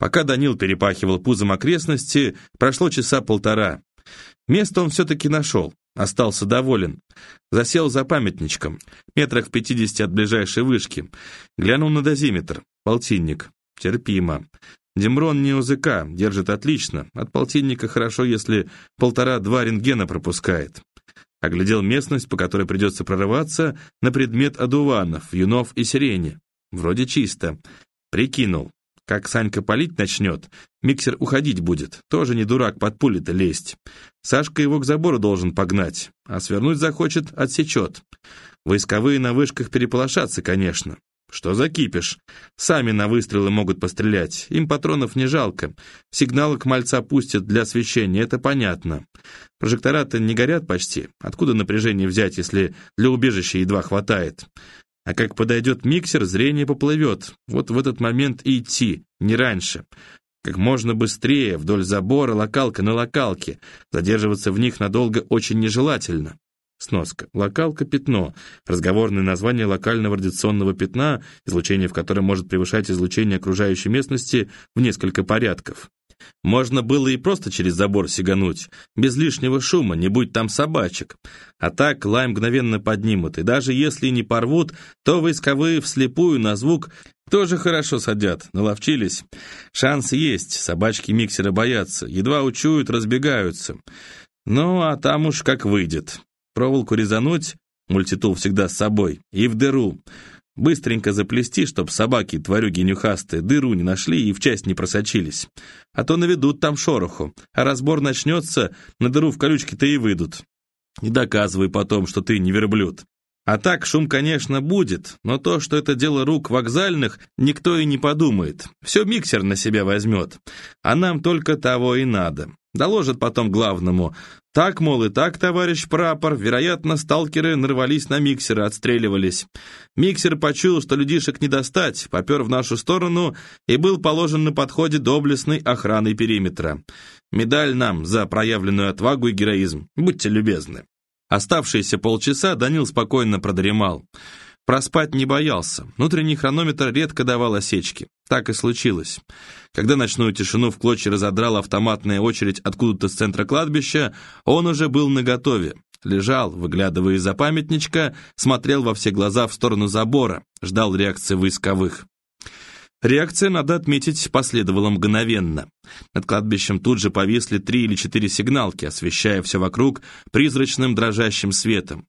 Пока Данил перепахивал пузом окрестности, прошло часа полтора. Место он все-таки нашел, остался доволен. Засел за памятничком, метрах в пятидесяти от ближайшей вышки. Глянул на дозиметр, полтинник. Терпимо. Демрон не УЗК, держит отлично. От полтинника хорошо, если полтора-два рентгена пропускает. Оглядел местность, по которой придется прорываться, на предмет одуванов, юнов и сирени. Вроде чисто. Прикинул. Как Санька палить начнет, миксер уходить будет. Тоже не дурак под пули-то лезть. Сашка его к забору должен погнать, а свернуть захочет, отсечет. Войсковые на вышках переполошатся, конечно. Что за кипиш? Сами на выстрелы могут пострелять. Им патронов не жалко. Сигналы к мальца пустят для освещения, это понятно. Прожектора-то не горят почти. Откуда напряжение взять, если для убежища едва хватает? А как подойдет миксер, зрение поплывет. Вот в этот момент и идти, не раньше. Как можно быстрее, вдоль забора, локалка на локалке. Задерживаться в них надолго очень нежелательно. Сноска. Локалка – пятно. Разговорное название локального радиационного пятна, излучение в котором может превышать излучение окружающей местности в несколько порядков. Можно было и просто через забор сигануть, без лишнего шума, не будь там собачек. А так лай мгновенно поднимут, и даже если не порвут, то войсковые вслепую на звук тоже хорошо садят, наловчились. Шанс есть, собачки миксера боятся, едва учуют, разбегаются. Ну, а там уж как выйдет. Проволоку резануть, мультитул всегда с собой, и в дыру. Быстренько заплести, чтоб собаки, тварюги нюхастые, дыру не нашли и в часть не просочились. А то наведут там шороху, а разбор начнется, на дыру в колючке-то и выйдут. Не доказывай потом, что ты не верблюд. А так шум, конечно, будет, но то, что это дело рук вокзальных, никто и не подумает. Все миксер на себя возьмет. А нам только того и надо. Доложат потом главному. Так, мол, и так, товарищ прапор, вероятно, сталкеры нарвались на миксеры, отстреливались. Миксер почуял, что людишек не достать, попер в нашу сторону и был положен на подходе доблестной охраной периметра. Медаль нам за проявленную отвагу и героизм. Будьте любезны. Оставшиеся полчаса Данил спокойно продремал. Проспать не боялся. Внутренний хронометр редко давал осечки. Так и случилось. Когда ночную тишину в клочья разодрала автоматная очередь откуда-то с центра кладбища, он уже был наготове. Лежал, выглядывая из-за памятничка, смотрел во все глаза в сторону забора, ждал реакции войсковых. Реакция, надо отметить, последовала мгновенно. Над кладбищем тут же повисли три или четыре сигналки, освещая все вокруг призрачным дрожащим светом.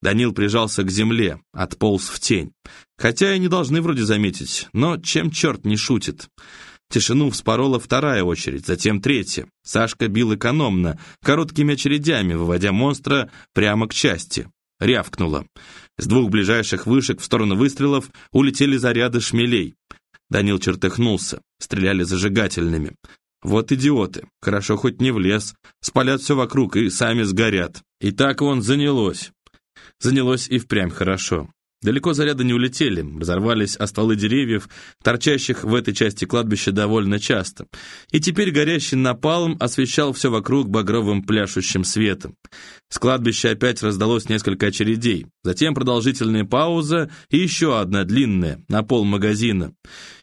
Данил прижался к земле, отполз в тень. Хотя и не должны вроде заметить, но чем черт не шутит. Тишину вспорола вторая очередь, затем третья. Сашка бил экономно, короткими очередями, выводя монстра прямо к части. Рявкнуло. С двух ближайших вышек в сторону выстрелов улетели заряды шмелей. Данил чертыхнулся. Стреляли зажигательными. Вот идиоты. Хорошо хоть не в лес. Спалят все вокруг и сами сгорят. И так вон занялось. Занялось и впрямь хорошо. Далеко заряды не улетели, разорвались о стволы деревьев, торчащих в этой части кладбища довольно часто. И теперь горящий напалм освещал все вокруг багровым пляшущим светом. С кладбища опять раздалось несколько очередей, затем продолжительная пауза и еще одна длинная, на пол магазина.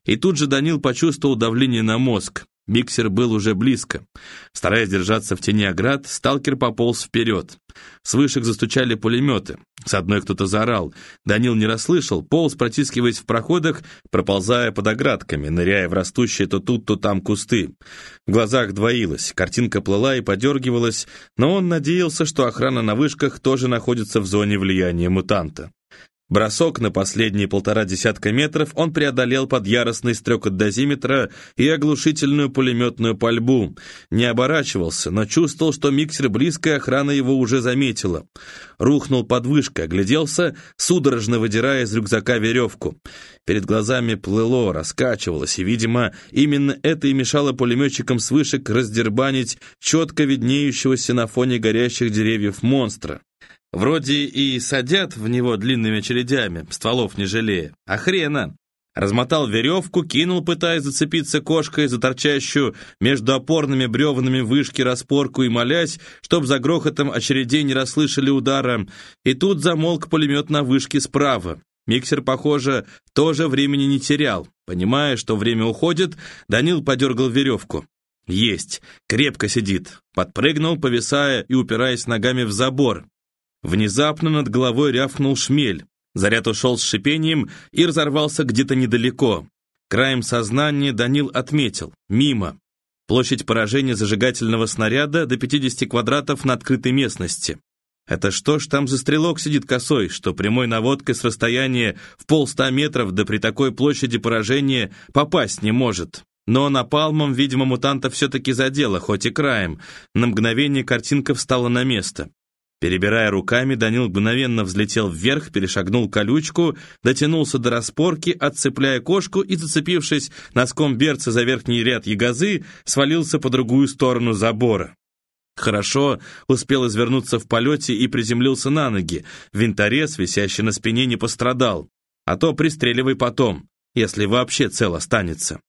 И тут же Данил почувствовал давление на мозг. Миксер был уже близко. Стараясь держаться в тени оград, сталкер пополз вперед. С вышек застучали пулеметы. С одной кто-то заорал. Данил не расслышал, полз, протискиваясь в проходах, проползая под оградками, ныряя в растущие то тут, то там кусты. В глазах двоилось, картинка плыла и подергивалась, но он надеялся, что охрана на вышках тоже находится в зоне влияния мутанта. Бросок на последние полтора десятка метров он преодолел под яростный стрекот дозиметра и оглушительную пулеметную пальбу. Не оборачивался, но чувствовал, что миксер близко, охрана его уже заметила. Рухнул под вышкой, огляделся, судорожно выдирая из рюкзака веревку. Перед глазами плыло, раскачивалось, и, видимо, именно это и мешало пулеметчикам с вышек раздербанить четко виднеющегося на фоне горящих деревьев монстра. Вроде и садят в него длинными очередями, стволов не жалея. А хрена! Размотал веревку, кинул, пытаясь зацепиться кошкой за торчащую между опорными бревнами вышки распорку и молясь, чтоб за грохотом очередей не расслышали удара. И тут замолк пулемет на вышке справа. Миксер, похоже, тоже времени не терял. Понимая, что время уходит, Данил подергал веревку. Есть, крепко сидит. Подпрыгнул, повисая и упираясь ногами в забор. Внезапно над головой рявкнул шмель. Заряд ушел с шипением и разорвался где-то недалеко. Краем сознания Данил отметил. Мимо. Площадь поражения зажигательного снаряда до 50 квадратов на открытой местности. Это что ж там за стрелок сидит косой, что прямой наводкой с расстояния в полста метров да при такой площади поражения попасть не может? Но напалмом, видимо, мутанта все-таки задело, хоть и краем. На мгновение картинка встала на место. Перебирая руками, Данил мгновенно взлетел вверх, перешагнул колючку, дотянулся до распорки, отцепляя кошку и, зацепившись носком берца за верхний ряд ягозы, свалился по другую сторону забора. Хорошо успел извернуться в полете и приземлился на ноги. Винторез, висящий на спине, не пострадал. А то пристреливай потом, если вообще цел останется.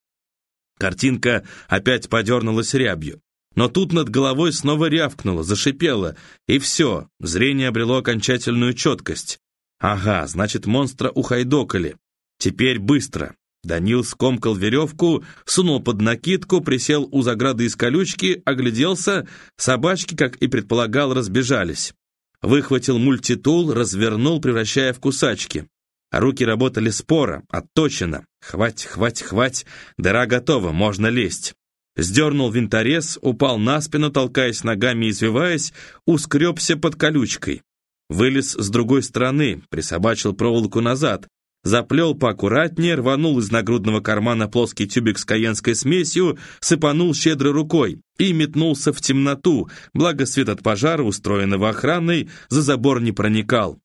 Картинка опять подернулась рябью. Но тут над головой снова рявкнуло, зашипело, и все, зрение обрело окончательную четкость. Ага, значит, монстра ухайдокали. Теперь быстро. Данил скомкал веревку, сунул под накидку, присел у заграды из колючки, огляделся, собачки, как и предполагал, разбежались. Выхватил мультитул, развернул, превращая в кусачки. Руки работали споро, отточено. Хвать, хвать, хвать, дыра готова, можно лезть. Сдернул винторез, упал на спину, толкаясь ногами и извиваясь, ускребся под колючкой. Вылез с другой стороны, присобачил проволоку назад, заплел поаккуратнее, рванул из нагрудного кармана плоский тюбик с каенской смесью, сыпанул щедрой рукой и метнулся в темноту, благо свет от пожара, устроенного охраной, за забор не проникал.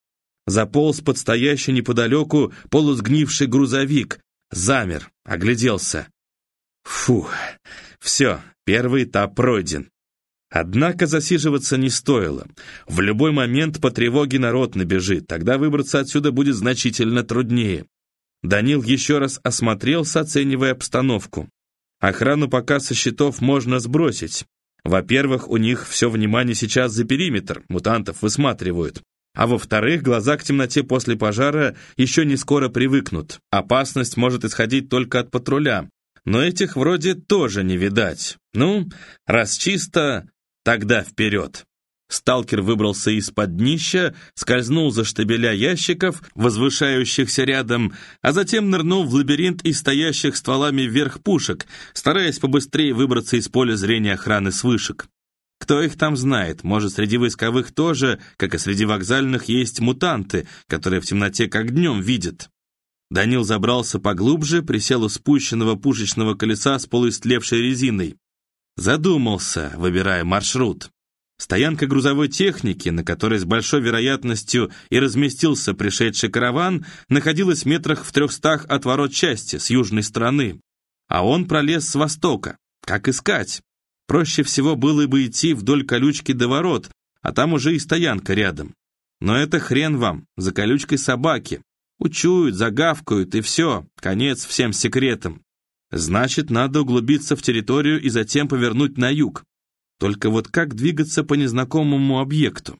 Заполз под стоящий неподалеку полусгнивший грузовик, замер, огляделся. Фу, все, первый этап пройден. Однако засиживаться не стоило. В любой момент по тревоге народ набежит, тогда выбраться отсюда будет значительно труднее. Данил еще раз осмотрелся, оценивая обстановку. Охрану пока со счетов можно сбросить. Во-первых, у них все внимание сейчас за периметр, мутантов высматривают. А во-вторых, глаза к темноте после пожара еще не скоро привыкнут. Опасность может исходить только от патруля. Но этих вроде тоже не видать. Ну, раз чисто, Тогда вперед! Сталкер выбрался из-под днища, скользнул за штабеля ящиков, возвышающихся рядом, а затем нырнул в лабиринт из стоящих стволами вверх пушек, стараясь побыстрее выбраться из поля зрения охраны с вышек. Кто их там знает? Может, среди войсковых тоже, как и среди вокзальных, есть мутанты, которые в темноте как днем видят. Данил забрался поглубже, присел у спущенного пушечного колеса с полуистлевшей резиной. Задумался, выбирая маршрут. Стоянка грузовой техники, на которой с большой вероятностью и разместился пришедший караван, находилась в метрах в трехстах от ворот части, с южной стороны. А он пролез с востока. Как искать? Проще всего было бы идти вдоль колючки до ворот, а там уже и стоянка рядом. Но это хрен вам, за колючкой собаки. Учуют, загавкают, и все, конец всем секретам. Значит, надо углубиться в территорию и затем повернуть на юг. Только вот как двигаться по незнакомому объекту?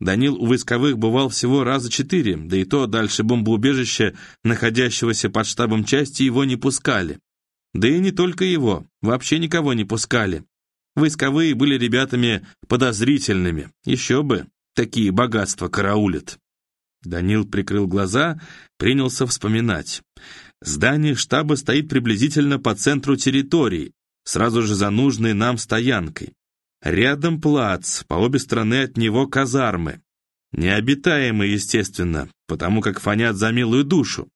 Данил у войсковых бывал всего раза четыре, да и то дальше бомбоубежища, находящегося под штабом части, его не пускали. Да и не только его, вообще никого не пускали. Войсковые были ребятами подозрительными, еще бы, такие богатства караулят. Данил прикрыл глаза, принялся вспоминать. Здание штаба стоит приблизительно по центру территории, сразу же за нужной нам стоянкой. Рядом плац, по обе стороны от него казармы. Необитаемые, естественно, потому как фонят за милую душу.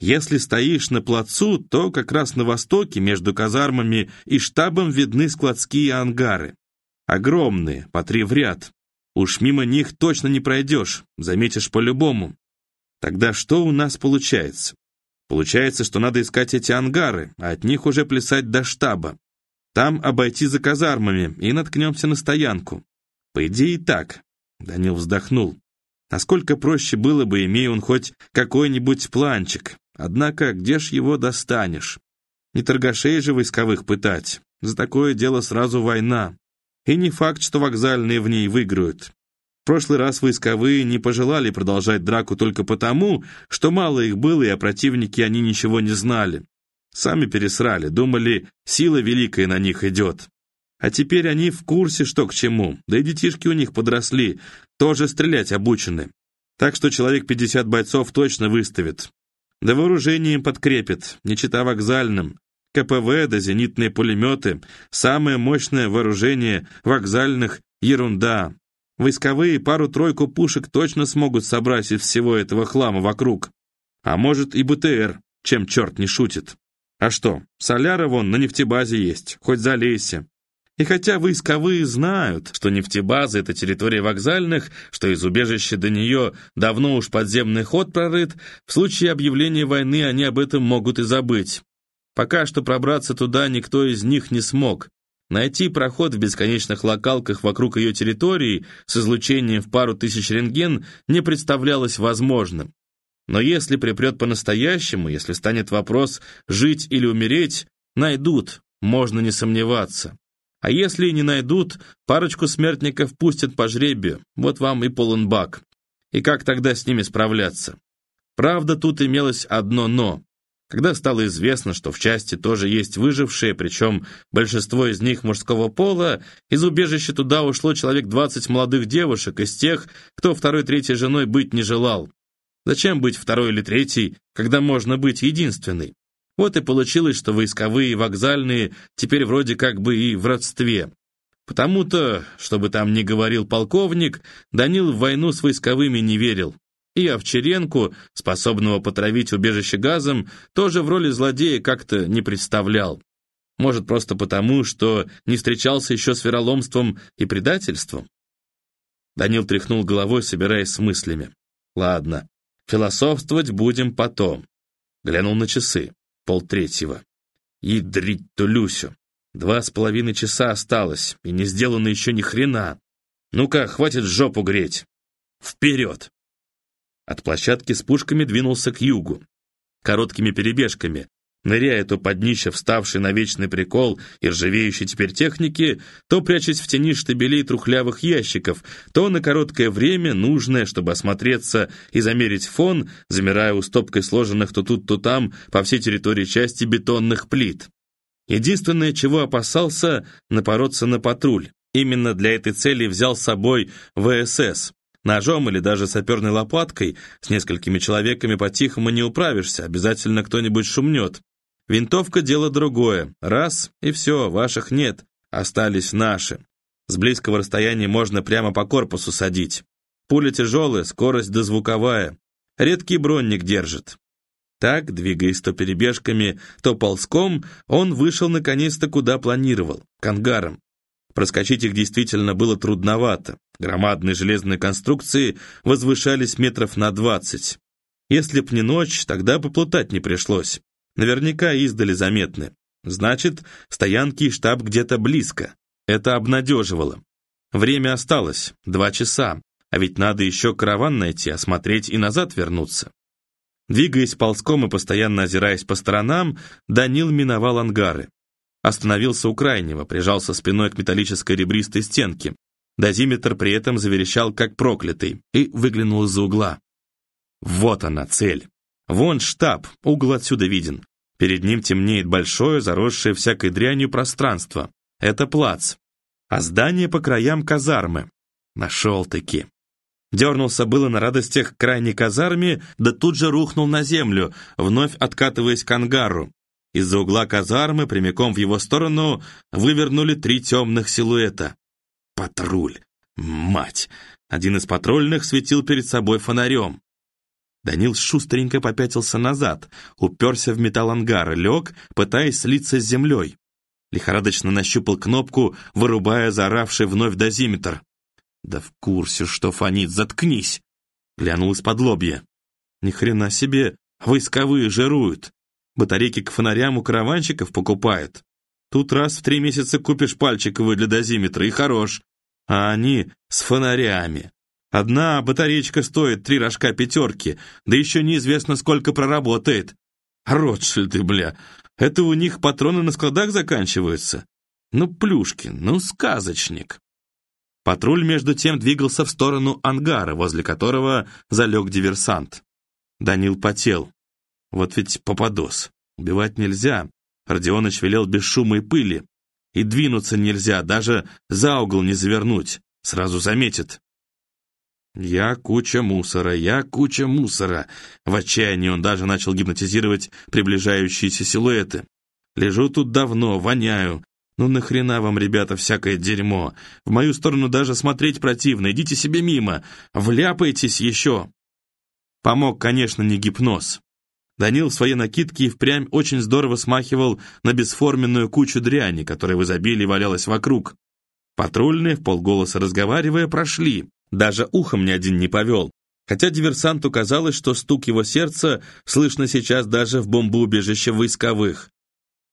Если стоишь на плацу, то как раз на востоке между казармами и штабом видны складские ангары. Огромные, по три в ряд. Уж мимо них точно не пройдешь, заметишь по-любому. Тогда что у нас получается? Получается, что надо искать эти ангары, а от них уже плясать до штаба. Там обойти за казармами и наткнемся на стоянку. По идее, так. Данил вздохнул. Насколько проще было бы, имея он хоть какой-нибудь планчик. Однако, где ж его достанешь? Не торгашей же войсковых пытать. За такое дело сразу война. И не факт, что вокзальные в ней выиграют. В прошлый раз войсковые не пожелали продолжать драку только потому, что мало их было и о противнике они ничего не знали. Сами пересрали, думали, сила великая на них идет. А теперь они в курсе, что к чему, да и детишки у них подросли, тоже стрелять обучены. Так что человек 50 бойцов точно выставит. Да вооружение им подкрепит, не чита вокзальным. КПВ да зенитные пулеметы, самое мощное вооружение вокзальных — ерунда. Войсковые пару-тройку пушек точно смогут собрать из всего этого хлама вокруг. А может и БТР, чем черт не шутит. А что, соляра вон на нефтебазе есть, хоть залейся. И хотя войсковые знают, что нефтебаза — это территория вокзальных, что из убежища до нее давно уж подземный ход прорыт, в случае объявления войны они об этом могут и забыть. Пока что пробраться туда никто из них не смог. Найти проход в бесконечных локалках вокруг ее территории с излучением в пару тысяч рентген не представлялось возможным. Но если припрет по-настоящему, если станет вопрос жить или умереть, найдут, можно не сомневаться. А если не найдут, парочку смертников пустят по жребию, вот вам и полон бак. И как тогда с ними справляться? Правда, тут имелось одно «но». Когда стало известно, что в части тоже есть выжившие, причем большинство из них мужского пола, из убежища туда ушло человек 20 молодых девушек из тех, кто второй-третьей женой быть не желал. Зачем быть второй или третьей, когда можно быть единственной? Вот и получилось, что войсковые и вокзальные теперь вроде как бы и в родстве. Потому-то, чтобы там не говорил полковник, Данил в войну с войсковыми не верил. И Овчаренку, способного потравить убежище газом, тоже в роли злодея как-то не представлял. Может, просто потому, что не встречался еще с вероломством и предательством? Данил тряхнул головой, собираясь с мыслями. Ладно, философствовать будем потом. Глянул на часы полтретьего. Ядрить-то Люсю. Два с половиной часа осталось, и не сделано еще ни хрена. Ну-ка, хватит жопу греть. Вперед! От площадки с пушками двинулся к югу. Короткими перебежками, ныряя то под днище вставший на вечный прикол и ржавеющей теперь техники, то прячась в тени штабелей трухлявых ящиков, то на короткое время, нужное, чтобы осмотреться и замерить фон, замирая у стопкой сложенных то тут, то там по всей территории части бетонных плит. Единственное, чего опасался, напороться на патруль. Именно для этой цели взял с собой ВСС. Ножом или даже саперной лопаткой с несколькими человеками по-тихому не управишься, обязательно кто-нибудь шумнет. Винтовка — дело другое. Раз, и все, ваших нет, остались наши. С близкого расстояния можно прямо по корпусу садить. Пуля тяжелая, скорость дозвуковая. Редкий бронник держит. Так, двигаясь то перебежками, то ползком, он вышел наконец-то куда планировал, к ангарам. Проскочить их действительно было трудновато. Громадные железные конструкции возвышались метров на двадцать. Если б не ночь, тогда бы плутать не пришлось. Наверняка издали заметны. Значит, стоянки и штаб где-то близко. Это обнадеживало. Время осталось, два часа, а ведь надо еще караван найти, осмотреть и назад вернуться. Двигаясь ползком и постоянно озираясь по сторонам, Данил миновал ангары. Остановился у крайнего, прижался спиной к металлической ребристой стенке. Дозиметр при этом заверещал как проклятый и выглянул из-за угла. Вот она, цель. Вон штаб, угол отсюда виден. Перед ним темнеет большое, заросшее всякой дрянью пространство. Это плац. А здание по краям казармы. Нашел-таки. Дернулся было на радостях к крайней казарме, да тут же рухнул на землю, вновь откатываясь к ангару. Из-за угла казармы, прямиком в его сторону, вывернули три темных силуэта. Патруль. Мать! Один из патрульных светил перед собой фонарем. Данил шустренько попятился назад, уперся в металл ангара, лег, пытаясь слиться с землей. Лихорадочно нащупал кнопку, вырубая заоравший вновь дозиметр. «Да в курсе, что фонит, заткнись!» Глянул из-под лобья. «Ни хрена себе, войсковые жируют. Батарейки к фонарям у караванщиков покупают. Тут раз в три месяца купишь пальчиковый для дозиметра, и хорош. А они с фонарями. Одна батареечка стоит три рожка пятерки, да еще неизвестно, сколько проработает. Ротшильды, бля, это у них патроны на складах заканчиваются? Ну, Плюшкин, ну, сказочник. Патруль, между тем, двигался в сторону ангара, возле которого залег диверсант. Данил потел. Вот ведь попадос. Убивать нельзя. Родионыч велел без шума и пыли. И двинуться нельзя, даже за угол не завернуть. Сразу заметит. «Я куча мусора, я куча мусора!» В отчаянии он даже начал гипнотизировать приближающиеся силуэты. «Лежу тут давно, воняю. Ну нахрена вам, ребята, всякое дерьмо? В мою сторону даже смотреть противно, идите себе мимо, вляпайтесь еще!» Помог, конечно, не гипноз. Данил в своей накидке и впрямь очень здорово смахивал на бесформенную кучу дряни, которая в изобилии валялась вокруг. Патрульные, в полголоса разговаривая, прошли. Даже ухом ни один не повел. Хотя диверсанту казалось, что стук его сердца слышно сейчас даже в бомбоубежище войсковых.